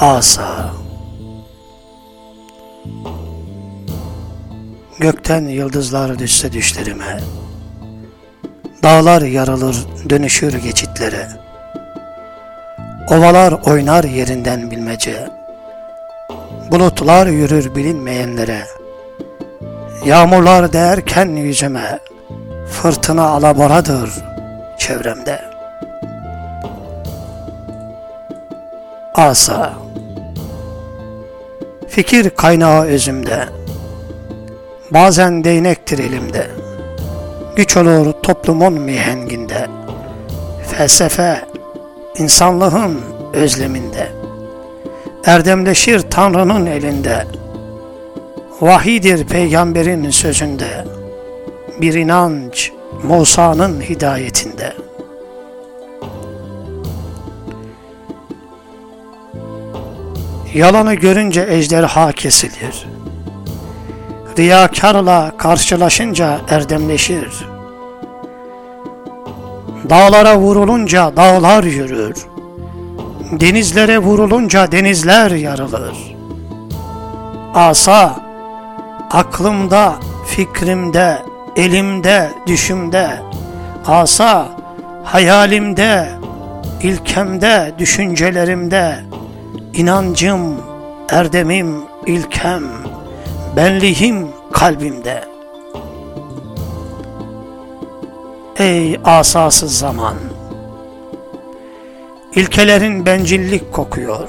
asa. Gökten yıldızlar düşse düşlerime Dağlar yarılır dönüşür geçitlere. Ovalar oynar yerinden bilmece Bulutlar yürür bilinmeyenlere. Yağmurlar değerken yüzüme Fırtına alaboradır çevremde. Asa Fikir kaynağı özümde. Bazen değnektir elimde. Güç olur toplumun mihenginde. Felsefe insanlığın özleminde. Erdemleşir Tanrı'nın elinde. Vahidir peygamberin sözünde. Bir inanç Musa'nın hidayetinde Yalanı görünce ejderha kesilir. Riyakarla karşılaşınca erdemleşir. Dağlara vurulunca dağlar yürür. Denizlere vurulunca denizler yarılır. Asa aklımda, fikrimde, elimde, düşümde. Asa hayalimde, ilkemde, düşüncelerimde inancım, erdemim, ilkem, benliğim kalbimde. Ey asasız zaman! İlkelerin bencillik kokuyor.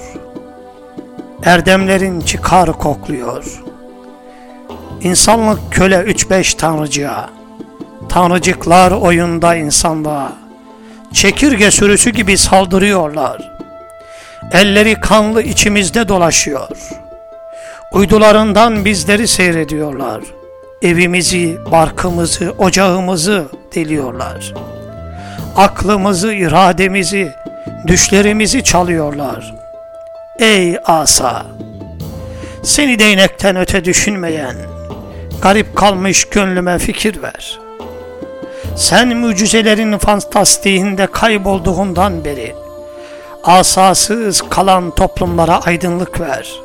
Erdemlerin çıkar kokluyor. İnsanlık köle üç beş tanrıcıya, tanrıcıklar oyunda insanlığa, çekirge sürüsü gibi saldırıyorlar. Elleri kanlı içimizde dolaşıyor. Uydularından bizleri seyrediyorlar. Evimizi, barkımızı, ocağımızı deliyorlar. Aklımızı, irademizi, düşlerimizi çalıyorlar. Ey asa! Seni değnekten öte düşünmeyen, garip kalmış gönlüme fikir ver. Sen mucizelerin fantastiğinde kaybolduğundan beri, asasız kalan toplumlara aydınlık ver.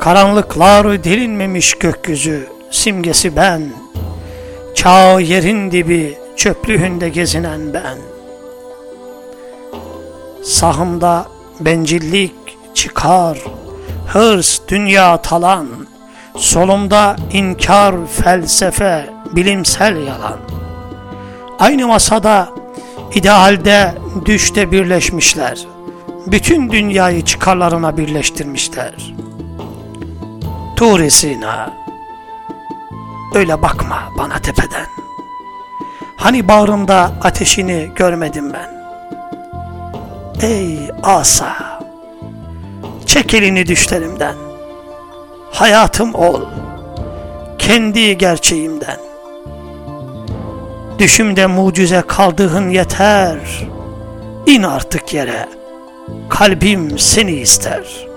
Karanlıklar delinmemiş gökyüzü, simgesi ben. Çağ yerin dibi, çöplüğünde gezinen ben. Sahımda bencillik çıkar, hırs dünya talan. Solumda inkar, felsefe, bilimsel yalan. Aynı masada idealde, düşte birleşmişler. Bütün dünyayı çıkarlarına birleştirmişler. Tur Sina, öyle bakma bana tepeden. Hani bağrımda ateşini görmedim ben. Ey asa, çek elini düşlerimden. Hayatım ol, kendi gerçeğimden. Düşümde mucize kaldığın yeter. İn artık yere. Kalbim seni ister.''